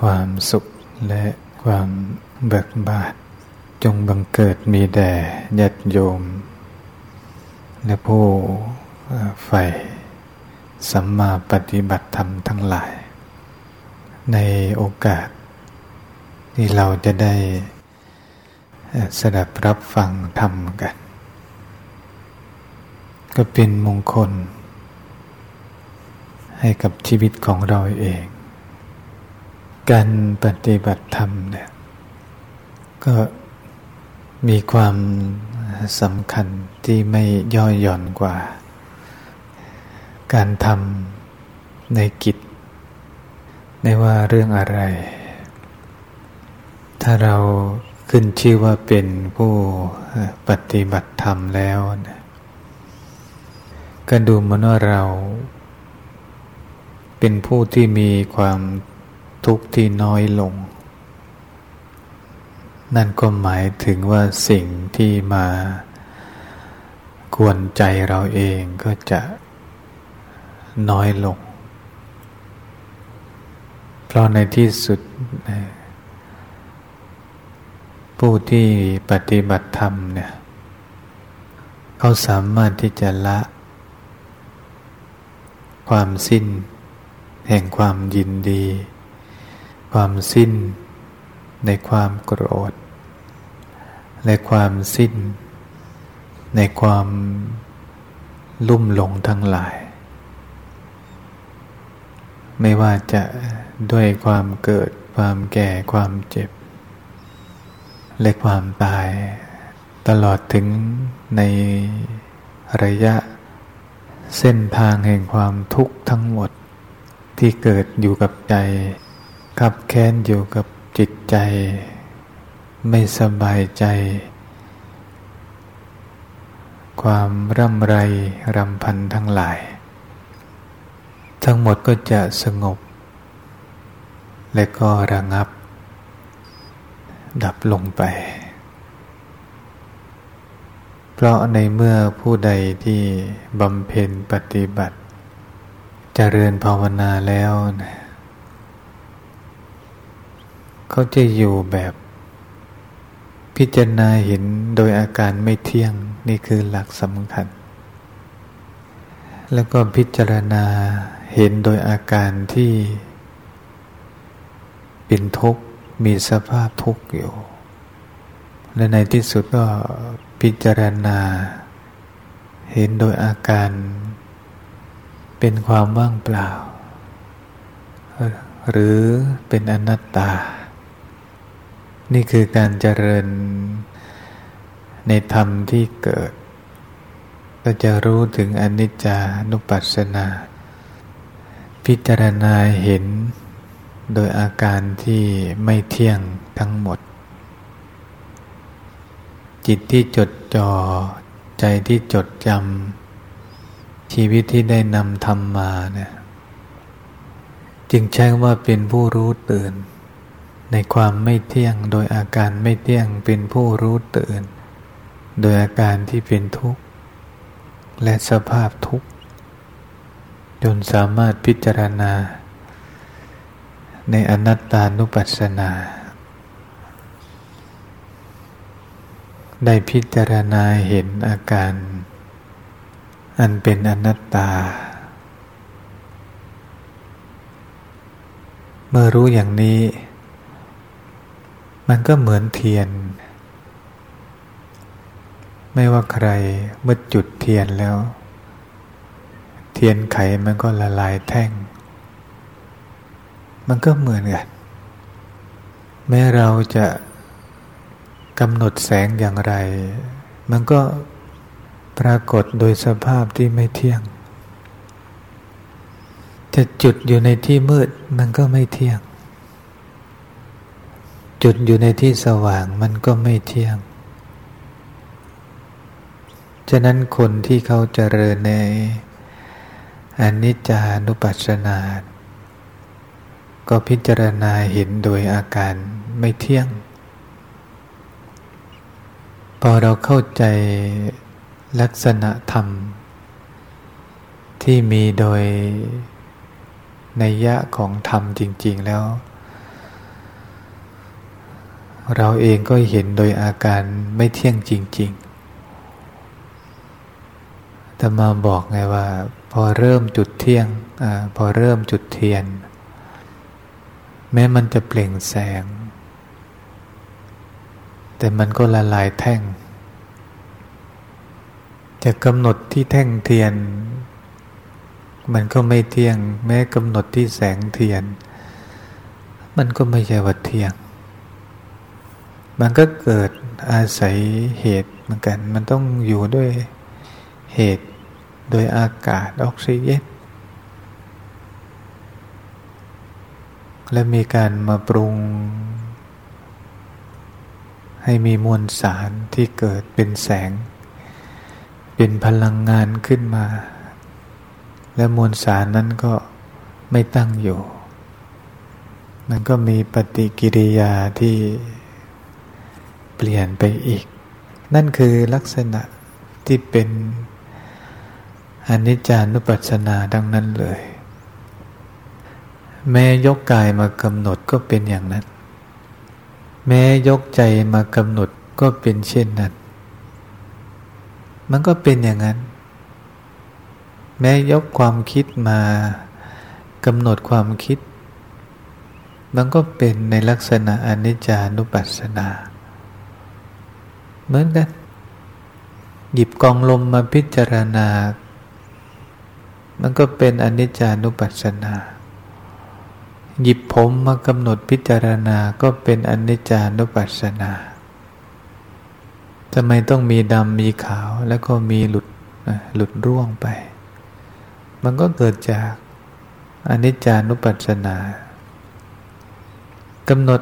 ความสุขและความเบิกบานจงบังเกิดมีแด่ญาติโยม และผู้ใฝ่สัมมาปฏิบัติธรรมทั้งหลาย ในโอกาส ที่เราจะได้สดับรับฟังธรรมกัน ก็เป็นมงคล ให้กับชีวิตของเราเอง การปฏิบัติธรรมเนี่ยก็มีความสำคัญที่ไม่ย่อหย่อนกว่า การทำในกิจไม่ว่าเรื่องอะไร ถ้าเราขึ้นชื่อว่าเป็นผู้ปฏิบัติธรรมแล้วนะก็ดูมันว่าเรา เป็นผู้ที่มีความ ทุกข์ที่น้อยลง นั่นก็หมายถึงว่าสิ่งที่มากวนใจเราเองก็จะน้อยลง เพราะในที่สุด ผู้ที่ปฏิบัติธรรมเนี่ยเขาสามารถที่จะละ ความสิ้น แห่งความยินดี ความสิ้น ในความโกรธและความสิ้น ในความลุ่มหลงทั้งหลาย ไม่ว่าจะด้วยความเกิดความแก่ความเจ็บ และความตาย ตลอดถึงในระยะเส้นทางแห่งความทุกข์ทั้งหมดที่เกิดอยู่กับใจ ขับแค้นอยู่กับจิตใจ ไม่สบายใจ ความร่ำไรรำพันทั้งหลาย ทั้งหมดก็จะสงบ และก็ระงับ ดับลงไป เพราะในเมื่อผู้ใดที่บำเพ็ญปฏิบัติจเจริญภาวนาแล้วนะ เขาจะอยู่แบบ พิจารณาเห็นโดยอาการไม่เที่ยงนี่คือหลักสำคัญ แล้วก็พิจารณาเห็นโดยอาการที่ เป็นทุกข์มีสภาพทุกข์อยู่ และในที่สุดก็พิจารณา เห็นโดยอาการ เป็นความว่างเปล่า หรือเป็นอนัตตา นี่คือการเจริญในธรรมที่เกิด ก็จะรู้ถึงอนิจจานุปัสสนา พิจารณาเห็นโดยอาการที่ไม่เที่ยงทั้งหมด จิตที่จดจ่อใจที่จดจำชีวิตที่ได้นำธรรมมาเนี่ยจึงใช้ว่าเป็นผู้รู้ตื่น ในความไม่เที่ยงโดยอาการไม่เที่ยงเป็นผู้รู้ตื่น โดยอาการที่เป็นทุกข์ และสภาพทุกข์ จนสามารถพิจารณา ในอนัตตานุปัสสนา ได้พิจารณาเห็นอาการ อันเป็นอนัตตา เมื่อรู้อย่างนี้ มันก็เหมือนเทียน ไม่ว่าใครเมื่อจุดเทียนแล้ว เทียนไขมันก็ละลายแท่ง มันก็เหมือนกันแม้เราจะกำหนดแสงอย่างไร มันก็ปรากฏโดยสภาพที่ไม่เที่ยง จะจุดอยู่ในที่มืดมันก็ไม่เที่ยง จุดอยู่ในที่สว่างมันก็ไม่เที่ยง ฉะนั้นคนที่เขาเจริญในอนิจจานุปัสสนา ก็พิจารณาเห็นโดยอาการไม่เที่ยง พอเราเข้าใจลักษณะธรรม ที่มีโดยในยะของธรรมจริง ๆ แล้ว เราเองก็เห็นโดยอาการไม่เที่ยงจริง ๆ แต่มาบอกไงว่า พอเริ่มจุดเที่ยงอพอเริ่มจุดเทียน แม้มันจะเปล่งแสง แต่มันก็ละลายแท่ง จะกำหนดที่แท่งเทียน มันก็ไม่เที่ยง แม้กำหนดที่แสงเทียน มันก็ไม่ใช่ว่าเที่ยง มันก็เกิดอาศัยเหตุเหมือนกัน มันต้องอยู่ด้วยเหตุ โดยอากาศออกซิเจนและมีการมาปรุง ให้มีมวลสารที่เกิดเป็นแสง เป็นพลังงานขึ้นมา และมวลสารนั้นก็ไม่ตั้งอยู่ มันก็มีปฏิกิริยาที่ เปลี่ยนไปอีก นั่นคือลักษณะที่เป็นอนิจจานุปัสสนาดังนั้นเลย แม้ยกกายมากำหนดก็เป็นอย่างนั้น แม้ยกใจมากำหนดก็เป็นเช่นนั้น มันก็เป็นอย่างนั้น แม้ยกความคิดมากำหนดความคิด มันก็เป็นในลักษณะอนิจจานุปัสสนา เหมือนกัน หยิบกองลมมาพิจารณา มันก็เป็นอนิจจานุปัสสนา หยิบผมมากำหนดพิจารณาก็เป็นอนิจจานุปัสสนาทำไมต้องมีดำมีขาวแล้วก็มีหลุดหลุดร่วงไป มันก็เกิดจากอนิจจานุปัสสนากำหนด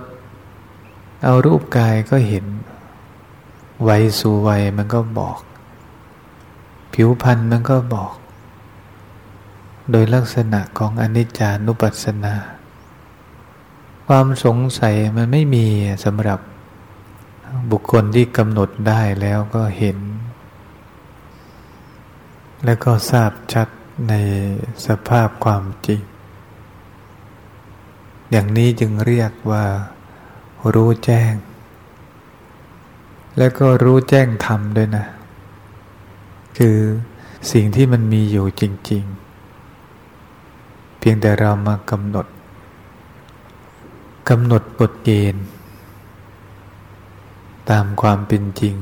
เอารูปกายก็เห็น วัยสู่วัยมันก็บอก ผิวพรรณมันก็บอก โดยลักษณะของอนิจจานุปัสสนา ความสงสัยมันไม่มีสำหรับบุคคลที่กำหนดได้แล้วก็เห็น และก็ทราบชัดในสภาพความจริง อย่างนี้จึงเรียกว่ารู้แจ้ง แล้วก็รู้แจ้งธรรมด้วยนะ คือสิ่งที่มันมีอยู่จริง ๆ เพียงแต่เรามากำหนดกำหนดกฎเกณฑ์ ตามความเป็นจริง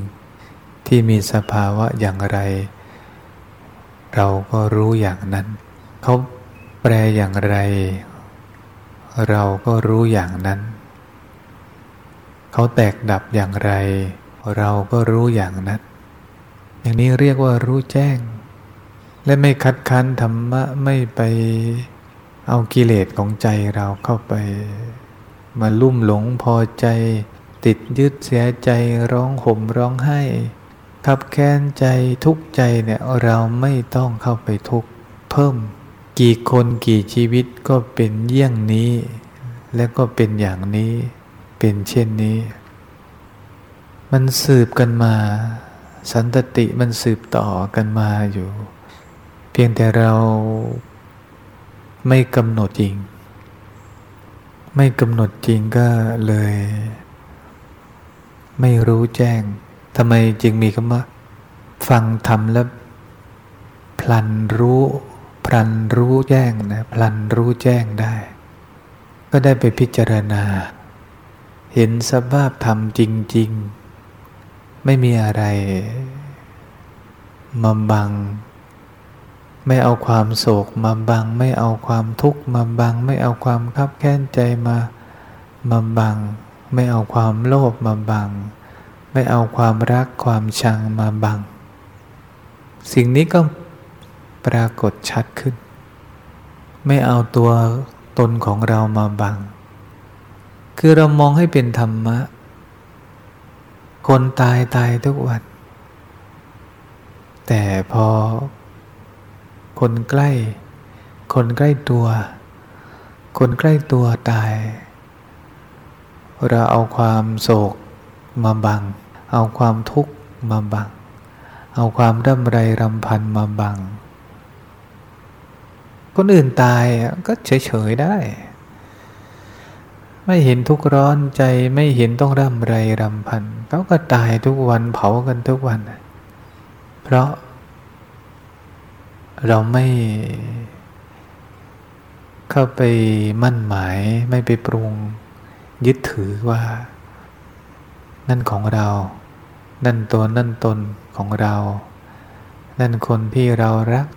ที่มีสภาวะอย่างไร เราก็รู้อย่างนั้น เขาแปลอย่างไร เราก็รู้อย่างนั้น เขาแตกดับอย่างไร เราก็รู้อย่างนั้น อย่างนี้เรียกว่ารู้แจ้ง และไม่คัดค้านธรรมะไม่ไปเอากิเลสของใจเราเข้าไป มาลุ่มหลงพอใจ ติดยึดเสียใจร้องห่มร้องไห้ขับแค้นใจทุกใจเนี่ยเราไม่ต้องเข้าไปทุกเพิ่ม กี่คนกี่ชีวิตก็เป็นเยี่ยงนี้ และก็เป็นอย่างนี้ เป็นเช่นนี้ มันสืบกันมา สันตติมันสืบต่อกันมาอยู่ เพียงแต่เราไม่กำหนดจริง ไม่กำหนดจริงก็เลย ไม่รู้แจ้งทำไมจึงมีคำว่า ฟังธรรมแล้วพลันรู้ พลันรู้แจ้งนะพลันรู้แจ้งได้ ก็ได้ไปพิจารณา เห็นสภาพธรรมจริง ๆ ไม่มีอะไรมาบัง ไม่เอาความโศกมาบัง ไม่เอาความทุกข์มาบัง ไม่เอาความคับแค้นใจมามาบัง ไม่เอาความโลภมาบัง ไม่เอาความรักความชังมาบัง สิ่งนี้ก็ปรากฏชัดขึ้น ไม่เอาตัวตนของเรามาบัง คือเรามองให้เป็นธรรมะ คนตายตายทุกวัน แต่พอ คนใกล้ คนใกล้ตัว คนใกล้ตัวตาย เราเอาความโศกมาบัง เอาความทุกข์มาบัง เอาความร่ำไรรำพันมาบัง คนอื่นตายก็เฉยๆได้ไม่เห็นทุกร้อนใจไม่เห็นต้องร่ำไรรำพัน เขาก็ตายทุกวันเผากันทุกวัน เพราะ เราไม่เข้าไปมั่นหมายไม่ไปปรุง ยึดถือว่า นั่นของเรา นั่นตัวนั่นตนของเรา นั่นคนที่เรารัก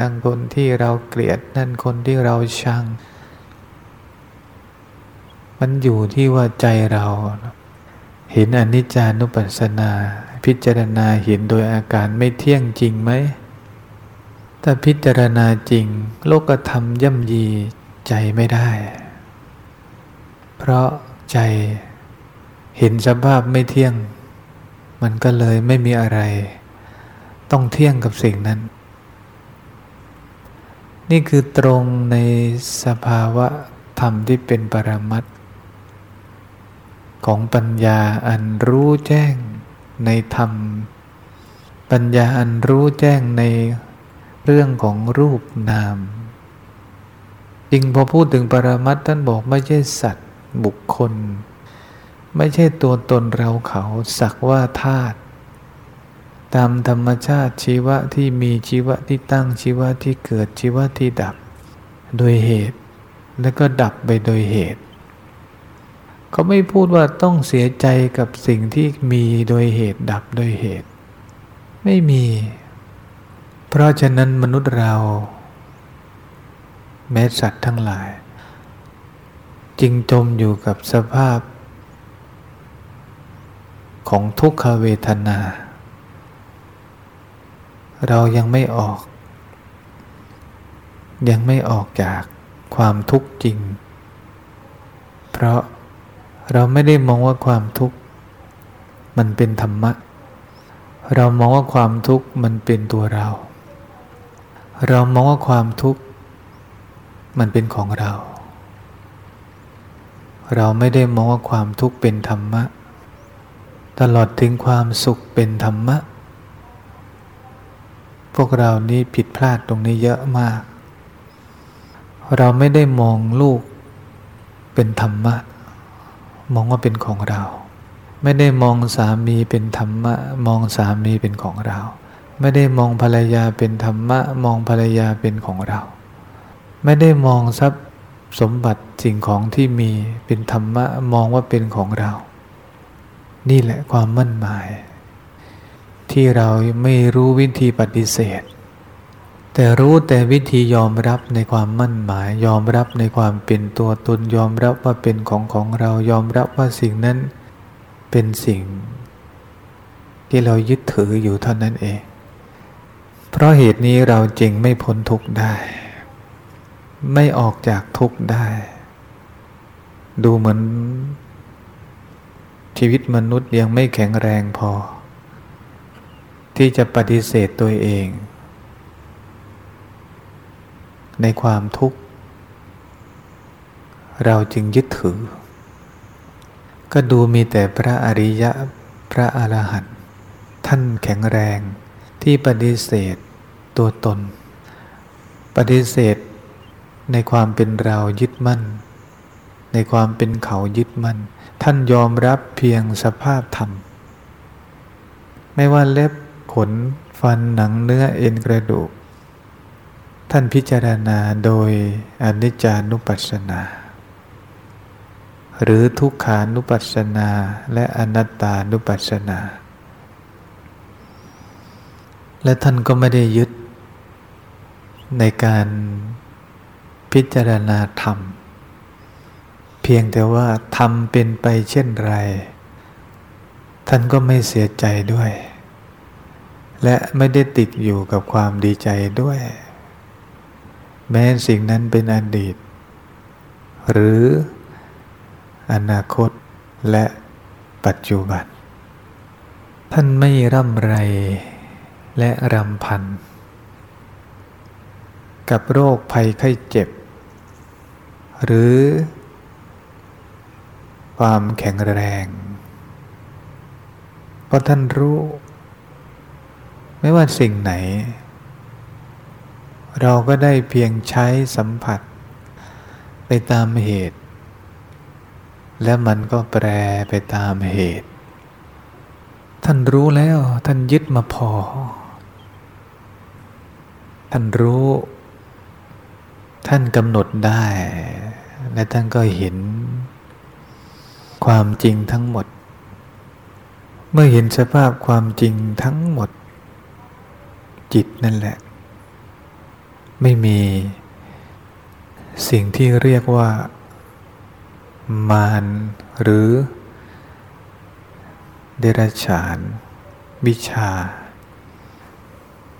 นั่นคนที่เราเกลียด นั่นคนที่เราชัง มันอยู่ที่ว่าใจเรา เห็นอนิจจานุปัสสนา พิจารณาเห็นโดยอาการไม่เที่ยงจริงไหมถ้าพิจารณาจริง โลกธรรมย่ำยีใจไม่ได้ เพราะใจเห็นสภาพไม่เที่ยง มันก็เลยไม่มีอะไร ต้องเที่ยงกับสิ่งนั้น นี่คือตรงในสภาวะธรรมที่เป็นปรมัต ของปัญญาอันรู้แจ้งในธรรม ปัญญาอันรู้แจ้งในเรื่องของรูปนามจริงพอพูดถึงปรมัตท่านบอกไม่ใช่สัตว์บุคคล ไม่ใช่ตัวตนเราเขาสักว่าธาตุตามธรรมชาติชีวะที่มีชีวะที่ตั้งชีวะที่เกิดชีวะที่ดับ โดยเหตุ แล้วก็ดับไปโดยเหตุ เขาไม่พูดว่าต้องเสียใจกับสิ่งที่มีโดยเหตุดับโดยเหตุ ไม่มี เพราะฉะนั้นมนุษย์เรา แม้สัตว์ทั้งหลาย จึงจมอยู่กับสภาพ ของทุกขเวทนา เรายังไม่ออก ยังไม่ออกจากความทุกข์จริง เพราะ เราไม่ได้มองว่าความทุกข์มันเป็นธรรมะ เรามองว่าความทุกข์มันเป็นตัวเรา เรามองว่าความทุกข์มันเป็นของเรา เราไม่ได้มองว่าความทุกข์เป็นธรรมะ ตลอดถึงความสุขเป็นธรรมะ พวกเรานี่ผิดพลาดตรงนี้เยอะมาก เราไม่ได้มองลูกเป็นธรรมะ มองว่าเป็นของเรา ไม่ได้มองสามีเป็นธรรมะ มองสามีเป็นของเรา ไม่ได้มองภรรยาเป็นธรรมะ มองภรรยาเป็นของเรา ไม่ได้มองทรัพย์สมบัติสิ่งของที่มีเป็นธรรมะ มองว่าเป็นของเรา นี่แหละความมั่นหมาย ที่เราไม่รู้วิธีปฏิเสธ แต่รู้แต่วิธียอมรับในความมั่นหมาย ยอมรับในความเป็นตัวตนยอมรับว่าเป็นของของเรายอมรับว่าสิ่งนั้นเป็นสิ่ง ที่เรายึดถืออยู่เท่านั้นเอง เพราะเหตุนี้เราจึงไม่พ้นทุกข์ได้ ไม่ออกจากทุกข์ได้ ดูเหมือน ชีวิตมนุษย์ยังไม่แข็งแรงพอ ที่จะปฏิเสธตัวเอง ในความทุกข์ เราจึงยึดถือ ก็ดูมีแต่พระอริยะพระอรหันต์ท่านแข็งแรงที่ปฏิเสธตัวตน ปฏิเสธในความเป็นเรายึดมั่น ในความเป็นเขายึดมั่น ท่านยอมรับเพียงสภาพธรรม ไม่ว่าเล็บขนฟันหนังเนื้อเอ็นกระดูก ท่านพิจารณาโดยอนิจจานุปัสสนา หรือทุกขานุปัสสนาและอนัตตานุปัสสนา และท่านก็ไม่ได้ยึด ในการพิจารณาธรรม เพียงแต่ว่าทำเป็นไปเช่นไร ท่านก็ไม่เสียใจด้วย และไม่ได้ติดอยู่กับความดีใจด้วย แม้สิ่งนั้นเป็นอดีต หรืออนาคตและปัจจุบัน ท่านไม่ร่ำไรและรำพัน กับโรคภัยไข้เจ็บ หรือ ความแข็งแรง เพราะท่านรู้ ไม่ว่าสิ่งไหน เราก็ได้เพียงใช้สัมผัส ไปตามเหตุ แล้วมันก็แปรไปตามเหตุ ท่านรู้แล้วท่านยึดมาพอ ท่านรู้ ท่านกำหนดได้ และท่านก็เห็น ความจริงทั้งหมด เมื่อเห็นสภาพความจริงทั้งหมด จิตนั่นแหละ ไม่มีสิ่งที่เรียกว่า มารหรือ เดรัจฉานวิชา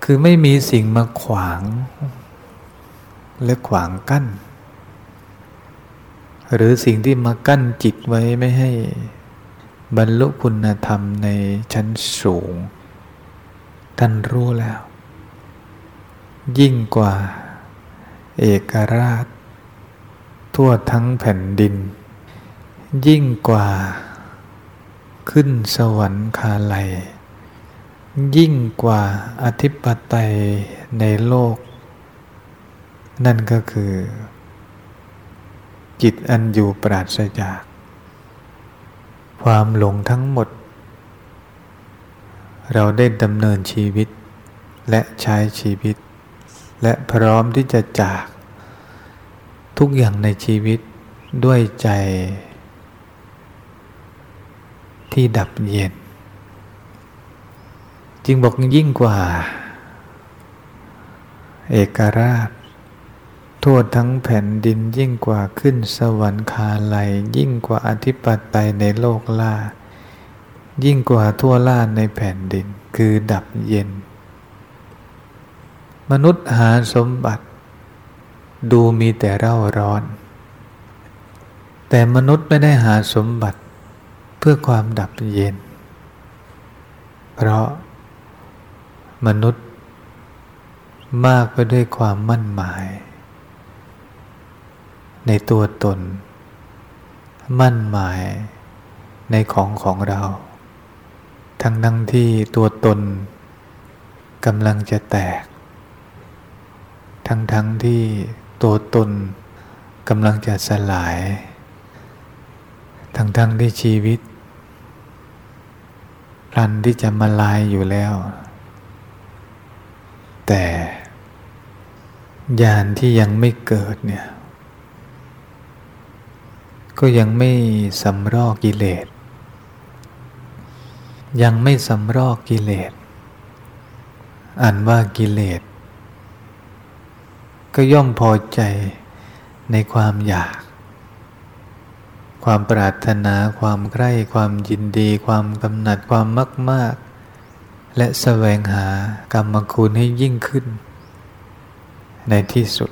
คือไม่มีสิ่งมาขวาง และขวางกั้น หรือสิ่งที่มากั้นจิตไว้ไม่ให้บรรลุคุณธรรมในชั้นสูง ท่านรู้แล้ว ยิ่งกว่า เอกราช ทั่วทั้งแผ่นดิน ยิ่งกว่า ขึ้นสวรรคาลัย ยิ่งกว่าอธิปไตยในโลก นั่นก็คือ จิตอันอยู่ปราศจาก ความหลงทั้งหมด เราได้ดำเนินชีวิตและใช้ชีวิต และพร้อมที่จะจาก ทุกอย่างในชีวิตด้วยใจ ที่ดับเย็น จึงบอกยิ่งกว่า เอกราช ทั่วทั้งแผ่นดินยิ่งกว่าขึ้นสวรรคาลัย ยิ่งกว่าอธิปไตยในโลกล่า ยิ่งกว่าทั่วล่าในแผ่นดินคือดับเย็น มนุษย์หาสมบัติ ดูมีแต่เร่าร้อน แต่มนุษย์ไม่ได้หาสมบัติเพื่อความดับเย็น เพราะมนุษย์มากไปด้วยความมั่นหมาย ในตัวตน มั่นหมายในของของเรา ทั้งทั้งที่ตัวตนกำลังจะแตก ทั้งทั้งที่ตัวตนกำลังจะสลาย ทั้งทั้งที่ชีวิตรันที่จะมาลายอยู่แล้ว แต่ญาณที่ยังไม่เกิดเนี่ย ก็ยังไม่สำรอกกิเลส ยังไม่สำรอกกิเลส อันว่ากิเลส ก็ย่อมพอใจในความอยาก ความปรารถนาความใคร่ความยินดี ความกำหนัดความมากมากและแสวงหากรรมคุณให้ยิ่งขึ้น ในที่สุด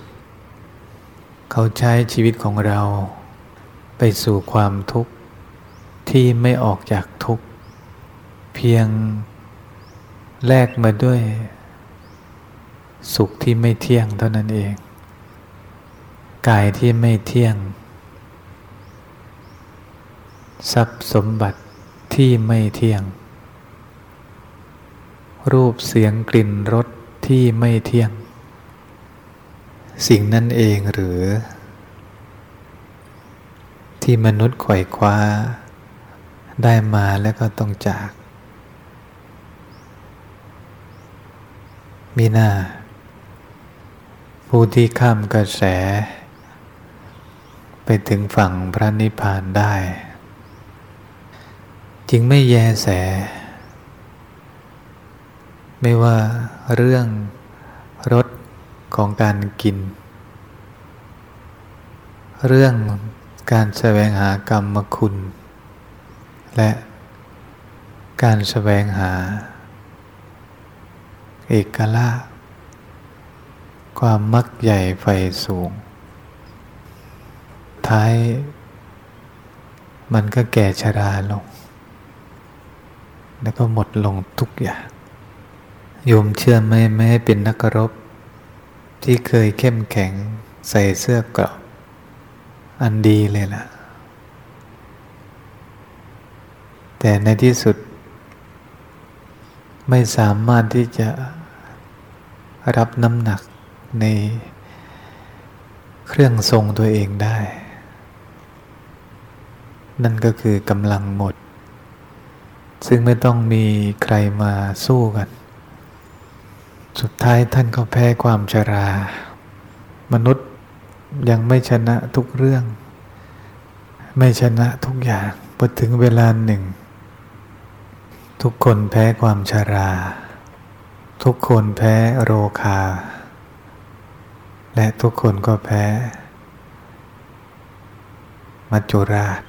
เขาใช้ชีวิตของเรา ไปสู่ความทุกข์ที่ไม่ออกจากทุกข์ เพียงแลกมาด้วย สุขที่ไม่เที่ยงเท่านั้นเอง กายที่ไม่เที่ยง ทรัพย์สมบัติที่ไม่เที่ยง รูปเสียงกลิ่นรสที่ไม่เที่ยง สิ่งนั้นเองหรือ ที่มนุษย์ไขว่คว้า ได้มาแล้วก็ต้องจาก มีหน้า ผู้ที่ข้ามกระแส ไปถึงฝั่งพระนิพพานได้ จึงไม่แยแส ไม่ว่าเรื่องรสของการกิน เรื่องการแสวงหากรรมคุณ และการแสวงหา เอกลักษ ความมักใหญ่ไฟสูง ท้าย มันก็แก่ชราลง แล้วก็หมดลงทุกอย่าง โยมเชื่อไหมไม่ให้เป็นนักรบ ที่เคยเข้มแข็งใส่เสื้อเกราะอันดีเลยล่ะ แต่ในที่สุด ไม่สามารถที่จะรับน้ำหนัก ในเครื่องทรงตัวเองได้ นั่นก็คือกำลังหมด ซึ่งไม่ต้องมีใครมาสู้กัน สุดท้ายท่านก็แพ้ความชรา มนุษย์ยังไม่ชนะทุกเรื่อง ไม่ชนะทุกอย่างพอถึงเวลาหนึ่ง ทุกคนแพ้ความชรา ทุกคนแพ้โรคา และทุกคนก็แพ้ มัจจุราช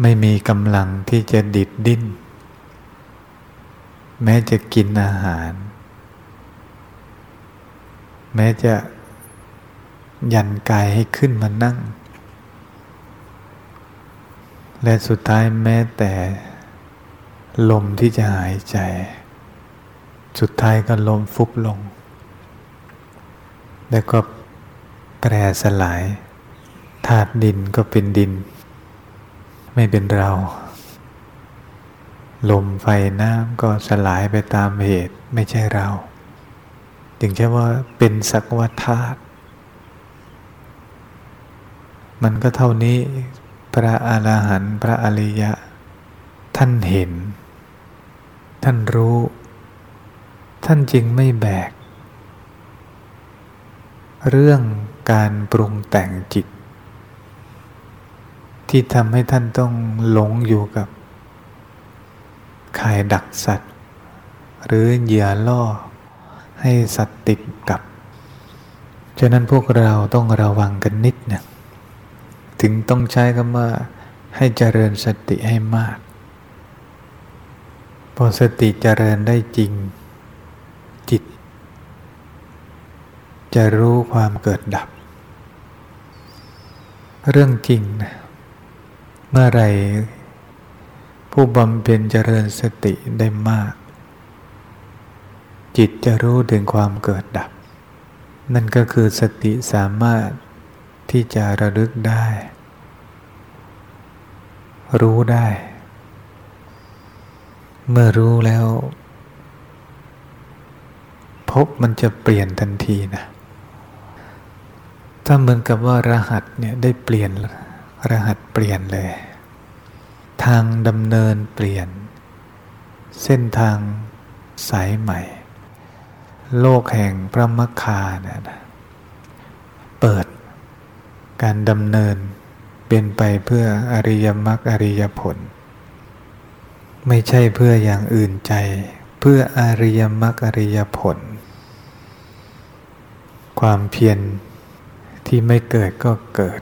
ไม่มีกำลังที่จะดิดดิ้น แม้จะกินอาหาร แม้จะยันกายให้ขึ้นมานั่ง และสุดท้ายแม้แต่ ลมที่จะหายใจ สุดท้ายก็ลมฟุบลง แล้วก็แปรสลายธาตุดินก็เป็นดิน ไม่เป็นเรา ลมไฟน้ำก็สลายไปตามเหตุไม่ใช่เราถึงแค่ว่าเป็นสักวัฏาตุมันก็เท่านี้พระอรหันต์พระอริยะ ท่านเห็น ท่านรู้ ท่านจริงไม่แบก เรื่องการปรุงแต่งจิต ที่ทำให้ท่านต้องหลงอยู่กับข่ายดักสัตว์ หรือเหยื่อล่อ ให้สัตว์ติดกับ ฉะนั้นพวกเราต้องระวังกันนิดนึ่งถึงต้องใช้คำว่าให้เจริญสติให้มาก พอสติเจริญได้จริง จิต จะรู้ความเกิดดับ เรื่องจริงนะเมื่อไรผู้บำเพ็ญเจริญสติได้มาก จิตจะรู้ถึงความเกิดดับ นั่นก็คือสติสามารถที่จะระลึกได้ รู้ได้ เมื่อรู้แล้ว พบมันจะเปลี่ยนทันทีนะ ถ้าเหมือนกับว่ารหัสเนี่ยได้เปลี่ยนรหัสเปลี่ยนเลย ทางดำเนินเปลี่ยน เส้นทางสายใหม่ โลกแห่งพระมคาเนี่ยเปิดการดำเนินเป็นไปเพื่ออริยมรรคอริยผล ไม่ใช่เพื่ออย่างอื่นใจ เพื่ออริยมรรคอริยผล ความเพียร ที่ไม่เกิดก็เกิด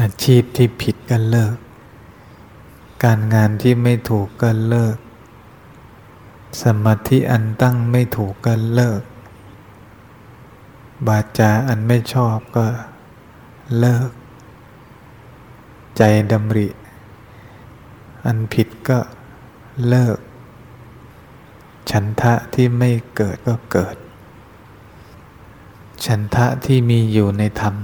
อาชีพที่ผิดก็เลิก การงานที่ไม่ถูกก็เลิก สมาธิอันตั้งไม่ถูกก็เลิก บาจาอันไม่ชอบก็เลิก ใจดำริ อันผิดก็เลิก ฉันทะที่ไม่เกิดก็เกิด ฉันทะที่มีอยู่ในธรรม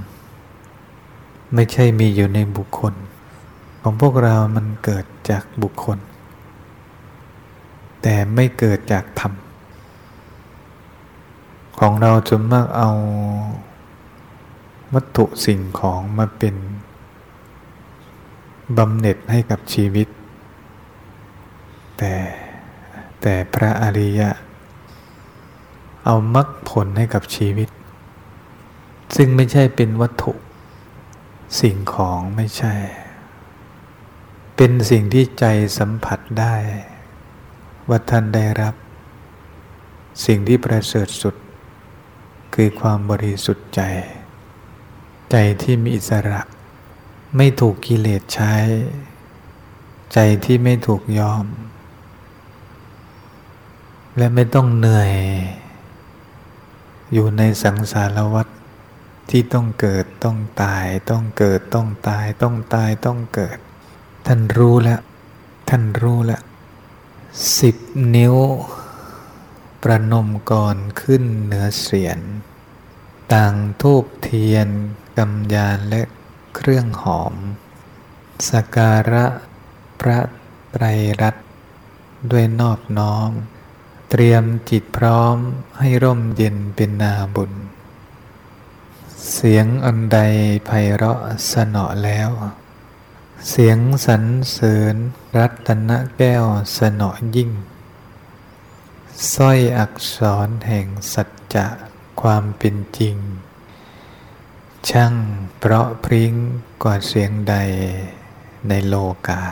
ไม่ใช่มีอยู่ในบุคคล ของพวกเรามันเกิดจากบุคคล แต่ไม่เกิดจากธรรม ของเราจนมากเอาวัตถุสิ่งของมาเป็นบำเหน็จให้กับชีวิต แต่แต่พระอริยะ เอามรรคผลให้กับชีวิต ซึ่งไม่ใช่เป็นวัตถุ สิ่งของไม่ใช่ เป็นสิ่งที่ใจสัมผัสได้ ว่าท่านได้รับ สิ่งที่ประเสริฐสุด คือความบริสุทธิ์ใจ ใจที่มีอิสระ ไม่ถูกกิเลสใช้ ใจที่ไม่ถูกยอม และไม่ต้องเหนื่อย อยู่ในสังสารวัฏ ที่ต้องเกิดต้องตาย ต้องเกิดต้องตาย ต้องตายต้องเกิด ท่านรู้แล้วท่านรู้แล้วสิบนิ้ว ประนมก่อนขึ้นเหนือเสียน ต่างทูบเทียนกำยานและเครื่องหอม สการะพระไตรรัตน์ด้วยนอบน้อม เตรียมจิตพร้อมให้ร่มเย็นเป็นนาบุญ เสียงอันใดไพเราะสนอแล้ว เสียงสรรเสริญรัตนแก้วสนอยิ่งสร้อยอักษรแห่งสัจจะความเป็นจริง ช่างเพราะพริ้งกว่าเสียงใดในโลกา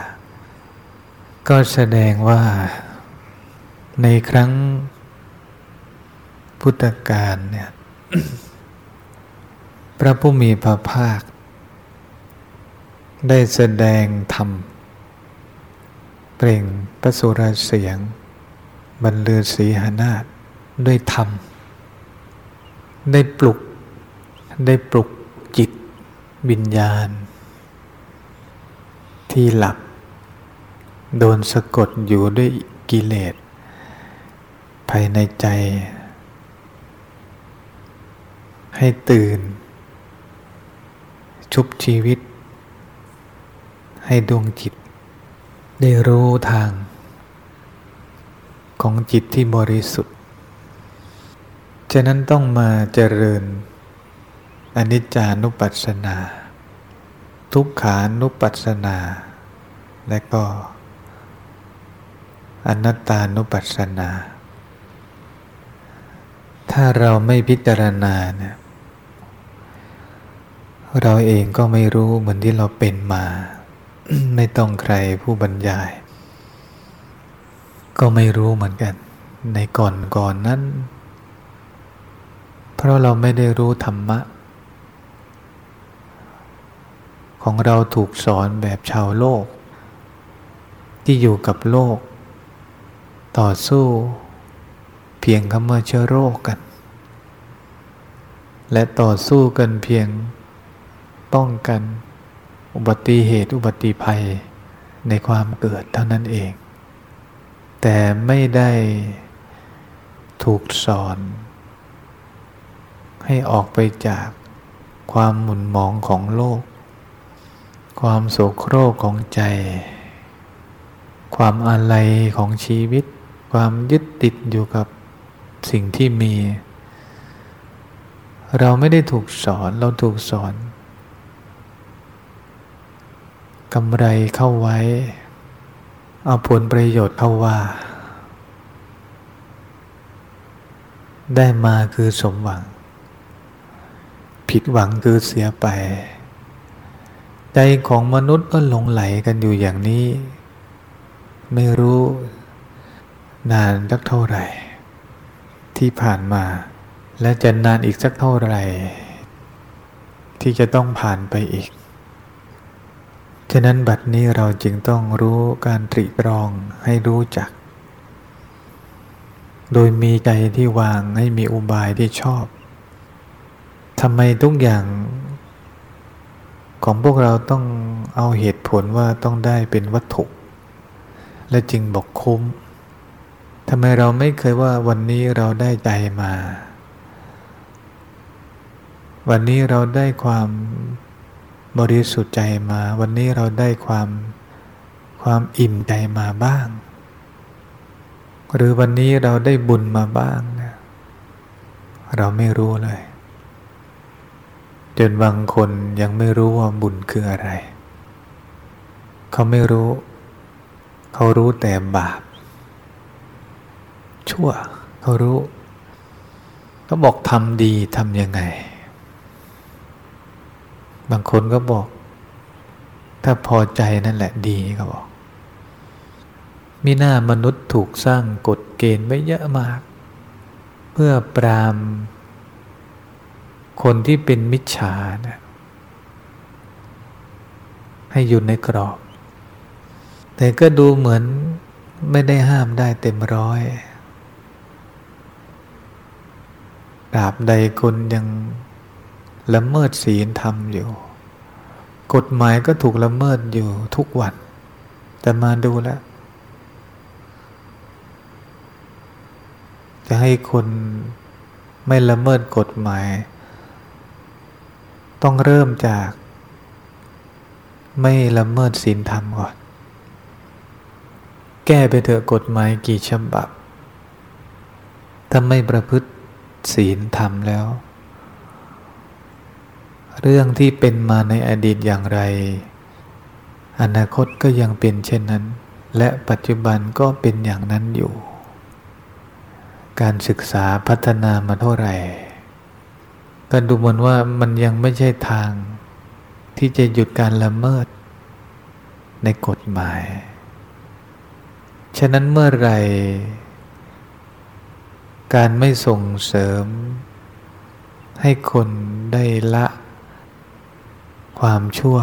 ก็แสดงว่า ในครั้งพุทธกาลเนี่ย ระผู้มีพระภาค ได้แสดงธรรม เปล่งพระสุรเสียง บรรลือศีหนาฏด้วยธรรม ได้ปลุก ได้ปลุกจิตวิญญาณ ที่หลับ โดนสะกดอยู่ด้วยกิเลส ภายในใจให้ตื่น ชุบชีวิต ให้ดวงจิต ได้รู้ทาง ของจิตที่บริสุทธิ์ ฉะนั้นต้องมาเจริญ อนิจจานุปัสสนา ทุกขานุปัสสนา และก็ อนัตตานุปัสสนา ถ้าเราไม่พิจารณาเนี่ย เราเองก็ไม่รู้เหมือนที่เราเป็นมา ไม่ต้องใครผู้บรรยาย ก็ไม่รู้เหมือนกัน ในก่อนก่อนนั้น เพราะเราไม่ได้รู้ธรรมะ ของเราถูกสอนแบบชาวโลก ที่อยู่กับโลก ต่อสู้เพียงคำว่าเชื้อโรคกัน และต่อสู้กันเพียง ป้องกัน อุบัติเหตุอุบัติภัยในความเกิดเท่านั้นเอง แต่ไม่ได้ถูกสอน ให้ออกไปจากความหมุนหมองของโลก ความโศกโครกของใจ ความอาลัยของชีวิต ความยึดติดอยู่กับสิ่งที่มี เราไม่ได้ถูกสอนเราถูกสอน กำไรเข้าไว้ เอาผลประโยชน์เข้าว่า ได้มาคือสมหวัง ผิดหวังคือเสียไป ใจของมนุษย์ก็หลงไหลกันอยู่อย่างนี้ ไม่รู้ นานสักเท่าไหร่ ที่ผ่านมา และจะนานอีกสักเท่าไหร่ ที่จะต้องผ่านไปอีก ฉะนั้นบัดนี้เราจึงต้องรู้การตรีตรองให้รู้จัก โดยมีใจที่วางให้มีอุบายที่ชอบทำไมทุกอย่าง ของพวกเราต้องเอาเหตุผลว่าต้องได้เป็นวัตถุ และจึงบอกคุ้มทำไมเราไม่เคยว่าวันนี้เราได้ใจมา วันนี้เราได้ความ บริสุทธิ์ใจมา วันนี้เราได้ความความอิ่มใจมาบ้าง หรือวันนี้เราได้บุญมาบ้างนะเราไม่รู้เลย จนบางคนยังไม่รู้ว่าบุญคืออะไร เขาไม่รู้ เขารู้แต่บาป ชั่ว เขารู้ เขาบอกทำดีทำยังไง บางคนก็บอก ถ้าพอใจนั่นแหละดีเขาบอกมีหน้ามนุษย์ถูกสร้างกฎเกณฑ์ไว้เยอะมาก เพื่อปราม คนที่เป็นมิจฉานะให้อยู่ในกรอบ แต่ก็ดูเหมือนไม่ได้ห้ามได้เต็มร้อยดาบใดคนยัง ละเมิดศีลธรรมอยู่ กฎหมายก็ถูกละเมิดอยู่ทุกวัน แต่มาดูแลจะให้คนไม่ละเมิดกฎหมาย ต้องเริ่มจาก ไม่ละเมิดศีลธรรมก่อน แก้ไปเถอะกฎหมายกี่ฉบับ ถ้าไม่ประพฤติศีลธรรมแล้ว เรื่องที่เป็นมาในอดีตอย่างไร อนาคตก็ยังเป็นเช่นนั้น และปัจจุบันก็เป็นอย่างนั้นอยู่ การศึกษาพัฒนามาเท่าไหร่ก็ดูเหมือนว่ามันยังไม่ใช่ทาง ที่จะหยุดการละเมิด ในกฎหมาย ฉะนั้นเมื่อไรการไม่ส่งเสริม ให้คนได้ละ ความชั่ว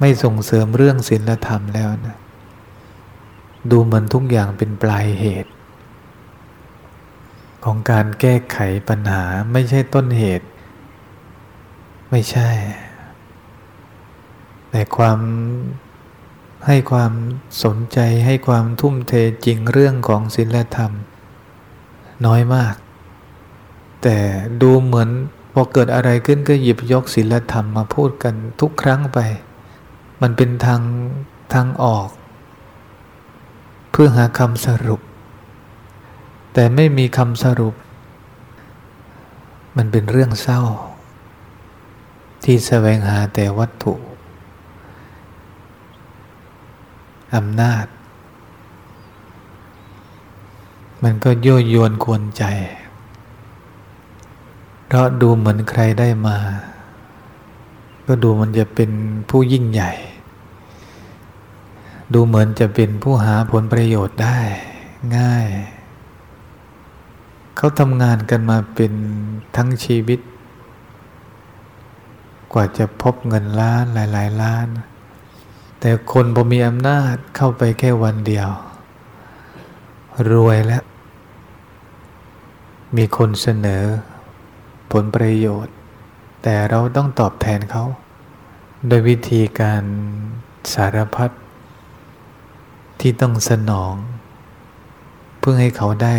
ไม่ส่งเสริมเรื่องศีลธรรมแล้วนะดูเหมือนทุกอย่างเป็นปลายเหตุ ของการแก้ไขปัญหาไม่ใช่ต้นเหตุ ไม่ใช่ แต่ความให้ความสนใจให้ความทุ่มเทจริงเรื่องของศีลธรรม น้อยมาก แต่ดูเหมือน อเกิดอะไรขึ้นก็หยิบยกศีลธรรมมาพูดกันทุกครั้งไป มันเป็นทางทางออก เพื่อหาคำสรุป แต่ไม่มีคำสรุป มันเป็นเรื่องเศร้า ที่แสวงหาแต่วัตถุอำนาจ มันก็ยั่วยวนกวนใจ เพราะดูเหมือนใครได้มา ก็ดูมันจะเป็นผู้ยิ่งใหญ่ ดูเหมือนจะเป็นผู้หาผลประโยชน์ได้ง่าย เขาทำงานกันมาเป็นทั้งชีวิต กว่าจะพบเงินล้านหลาย ๆ ล้าน แต่คนพอมีอำนาจเข้าไปแค่วันเดียว รวยแล้ว มีคนเสนอ ผลประโยชน์ แต่เราต้องตอบแทนเขาโดยวิธีการสารพัดที่ต้องสนอง เพื่อให้เขาได้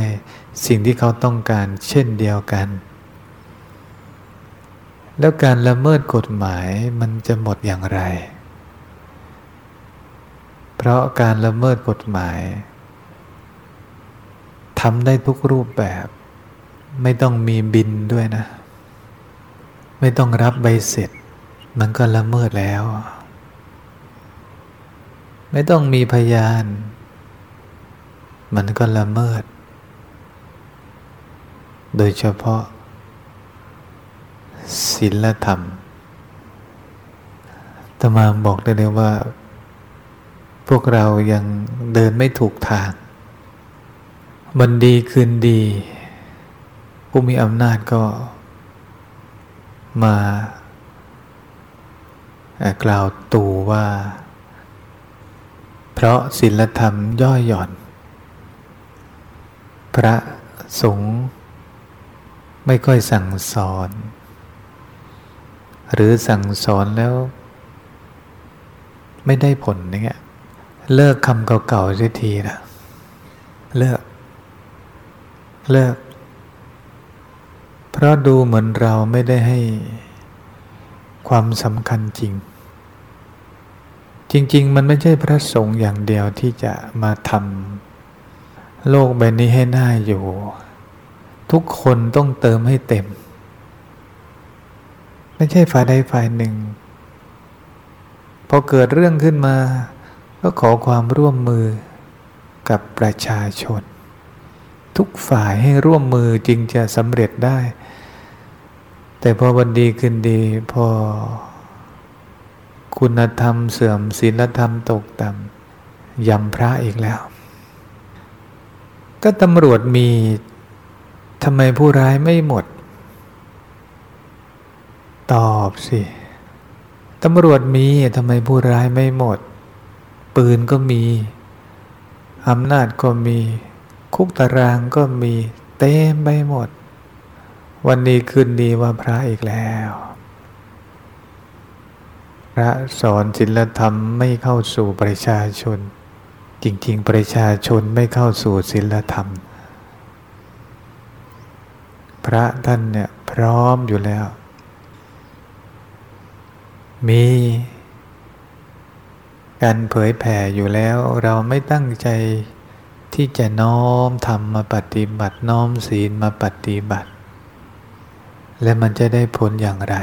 สิ่งที่เขาต้องการเช่นเดียวกัน แล้วการละเมิดกฎหมายมันจะหมดอย่างไร เพราะการละเมิดกฎหมายทำได้ทุกรูปแบบ ไม่ต้องมีบินด้วยนะ ไม่ต้องรับใบเสร็จ มันก็ละเมิดแล้ว ไม่ต้องมีพยาน มันก็ละเมิด โดยเฉพาะศีลธรรมตมาบอกได้เลยว่า พวกเรายังเดินไม่ถูกทางมันดีคืนดี ผู้มีอำนาจก็ มากล่าวตู่ว่า เพราะศีลธรรมย่อยหย่อน พระสงฆ์ไม่ค่อยสั่งสอน หรือสั่งสอนแล้ว ไม่ได้ผลอย่างเงี้ยเลิกคำเก่าๆสักทีนะเลิก เลิก เพราะดูเหมือนเราไม่ได้ให้ความสำคัญจริง จริง ๆ มันไม่ใช่พระสงฆ์อย่างเดียวที่จะมาทำโลกใบนี้ให้น่าอยู่ ทุกคนต้องเติมให้เต็ม ไม่ใช่ฝ่ายใดฝ่ายหนึ่ง พอเกิดเรื่องขึ้นมา ก็ขอความร่วมมือกับประชาชน ทุกฝ่ายให้ร่วมมือจึงจะสำเร็จได้ แต่พอวันดีขึ้นดีพอ คุณธรรมเสื่อมศีลธรรมตกต่ำยำพระอีกแล้ว ก็ตำรวจมีทำไมผู้ร้ายไม่หมด ตอบสิตำรวจมีทำไมผู้ร้ายไม่หมด ปืนก็มีอำนาจก็มี คุกตารางก็มี เต็มไปหมด วันนี้คืนดีว่าพระอีกแล้ว พระสอนศีลธรรมไม่เข้าสู่ประชาชน จริง ๆ ประชาชนไม่เข้าสู่ศีลธรรม พระท่านเนี่ยพร้อมอยู่แล้ว มีการเผยแผ่อยู่แล้วเราไม่ตั้งใจที่จะน้อมทำมาปฏิบัติน้อมศีลมาปฏิบัติ และมันจะได้ผลอย่างไร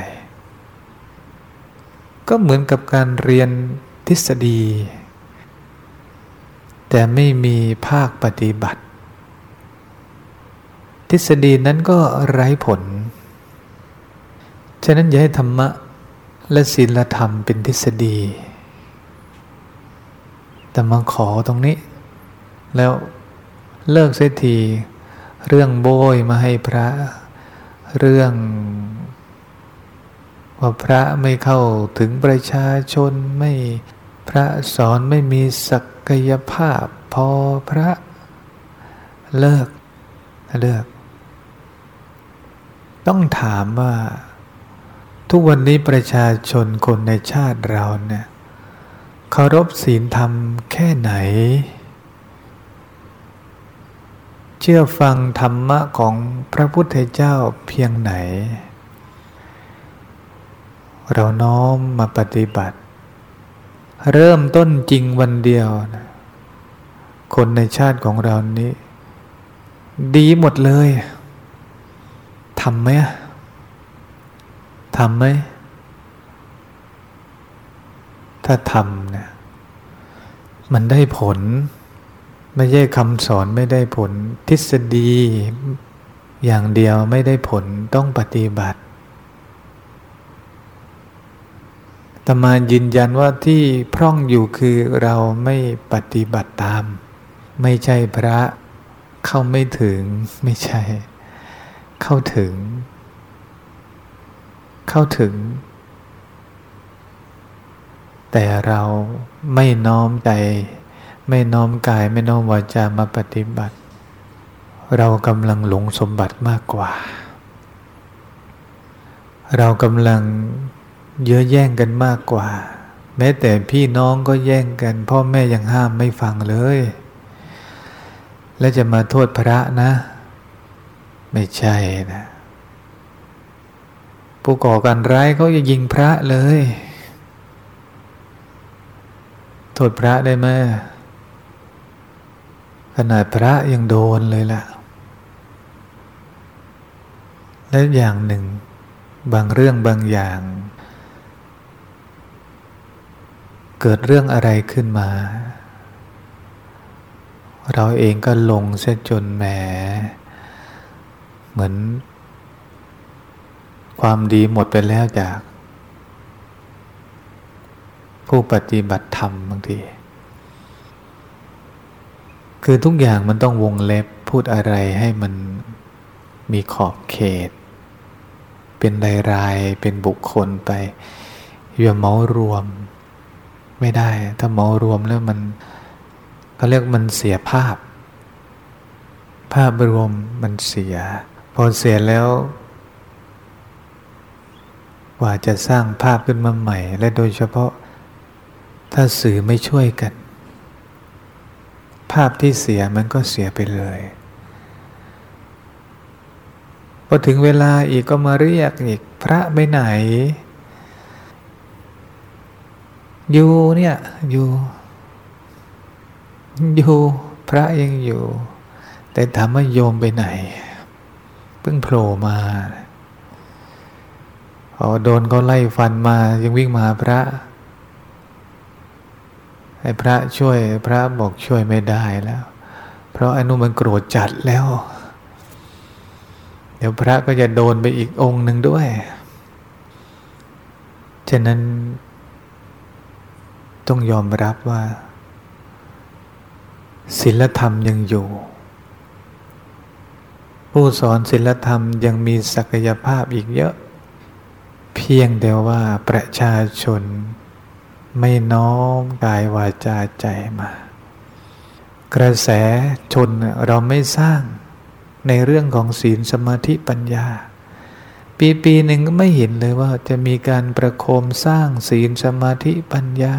ก็เหมือนกับการเรียนทฤษฎี แต่ไม่มีภาคปฏิบัติ ทฤษฎีนั้นก็ไร้ผล ฉะนั้นอย่าให้ธรรมะและศีลธรรมเป็นทฤษฎี แต่มาขอตรงนี้ แล้วเลิกเสียทีเรื่องโบยมาให้พระ เรื่องว่าพระไม่เข้าถึงประชาชนไม่พระสอนไม่มีศักยภาพพอพระเลิกเลิก ต้องถามว่า ทุกวันนี้ประชาชนคนในชาติเราเนี่ยเคารพศีลธรรมแค่ไหน เชื่อฟังธรรมะของพระพุทธเจ้าเพียงไหน เราน้อมมาปฏิบัติ เริ่มต้นจริงวันเดียวนะคนในชาติของเรานี้ ดีหมดเลยทำไหมทำไหม ถ้าทำเนะี่ยมันได้ผล ไม่ใช่คำสอนไม่ได้ผล ทฤษฎีอย่างเดียวไม่ได้ผลต้องปฏิบัติตมายืนยันว่าที่พร่องอยู่คือเราไม่ปฏิบัติตาม ไม่ใช่พระเข้าไม่ถึงไม่ใช่ เข้าถึง เข้าถึง แต่เราไม่น้อมใจ ไม่น้อมกายไม่น้อมวาจามาปฏิบัติ เรากำลังหลงสมบัติมากกว่า เรากำลังเยอะแย่งกันมากกว่า แม้แต่พี่น้องก็แย่งกัน พ่อแม่ยังห้ามไม่ฟังเลย แล้วจะมาโทษพระนะ ไม่ใช่นะ ผู้ก่อการร้ายเขาจะยิงพระเลย โทษพระได้ไหม ขนาดพระยังโดนเลยล่ะ และอย่างหนึ่ง บางเรื่องบางอย่าง เกิดเรื่องอะไรขึ้นมา เราเองก็ลงเส้นจนแหม เหมือน ความดีหมดไปแล้วจาก ผู้ปฏิบัติธรรมบางที คือทุกอย่างมันต้องวงเล็บพูดอะไรให้มันมีขอบเขต เป็นรายๆเป็นบุคคลไปอย่าเมารวม ไม่ได้ ถ้าเมารวมแล้วมันเขาเรียกมันเสียภาพ ภาพรวมมันเสีย พอเสียแล้วกว่าจะสร้างภาพขึ้นมาใหม่ และโดยเฉพาะถ้าสื่อไม่ช่วยกัน ภาพที่เสียมันก็เสียไปเลยพอถึงเวลาอีกก็มาเรียกอีกพระไปไหน อยู่เนี่ยอยู่ อยู่พระยังอยู่ แต่ถามว่าโยมไปไหน เพิ่งโผล่มาพอโดนเขาไล่ฟันมายังวิ่งมาพระ ให้พระช่วยพระบอกช่วยไม่ได้แล้ว เพราะอนุมันโกรธจัดแล้ว เดี๋ยวพระก็จะโดนไปอีกองค์หนึ่งด้วย ฉะนั้น ต้องยอมรับว่าศีลธรรมยังอยู่ ผู้สอนศีลธรรมยังมีศักยภาพอีกเยอะ เพียงแต่ว่าประชาชน ไม่น้อมกายวาจาใจมา กระแสชนเราไม่สร้างในเรื่องของศีลสมาธิปัญญา ปีปีหนึ่งก็ไม่เห็นเลยว่าจะมีการประโคมสร้างศีลสมาธิปัญญา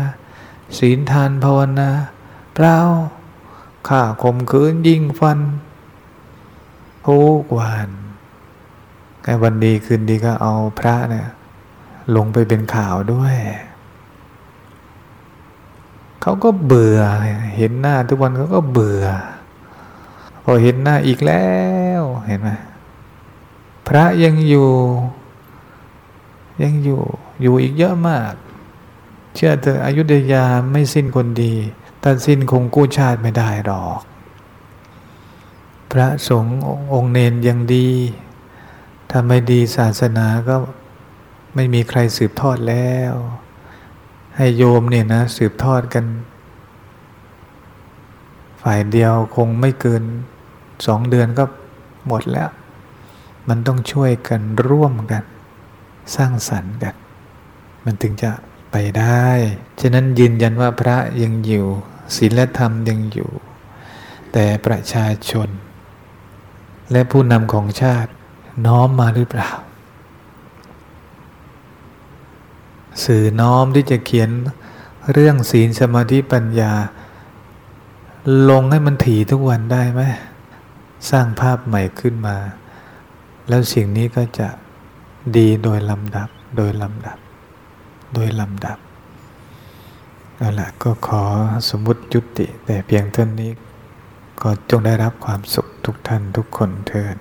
ศีลทานภาวนาเปล่าข่าข่มขืนยิงฟันทุกวันไอ้วันดีคืนดีก็เอาพระเนี่ยลงไปเป็นข่าวด้วย เขาก็เบื่อ เห็นหน้าทุกวันเขาก็เบื่อ พอเห็นหน้าอีกแล้วเห็นไหมพระยังอยู่ ยังอยู่อยู่อีกเยอะมาก เชื่อเถอะอยุธยาไม่สิ้นคนดีแต่สิ้นคงกู้ชาติไม่ได้หรอก พระสงฆ์องค์เนนยังดีถ้าไม่ดีศาสนาก็ไม่มีใครสืบทอดแล้ว ให้โยมเนี่ยนะ สืบทอดกัน ฝ่ายเดียวคงไม่เกินสองเดือนก็หมดแล้ว มันต้องช่วยกันร่วมกัน สร้างสรรค์กัน มันถึงจะไปได้ ฉะนั้นยืนยันว่าพระยังอยู่ศีลธรรมยังอยู่ แต่ประชาชน และผู้นำของชาติน้อมมาหรือเปล่า สื่อน้อมที่จะเขียนเรื่องศีลสมาธิปัญญา ลงให้มันถี่ทุกวันได้ไหมสร้างภาพใหม่ขึ้นมา แล้วสิ่งนี้ก็จะดีโดยลำดับโดยลำดับ โดยลำดับนั่นแหละก็ขอสมมุติยุติแต่เพียงเท่านี้ ก็จงได้รับความสุขทุกท่านทุกคนเถิด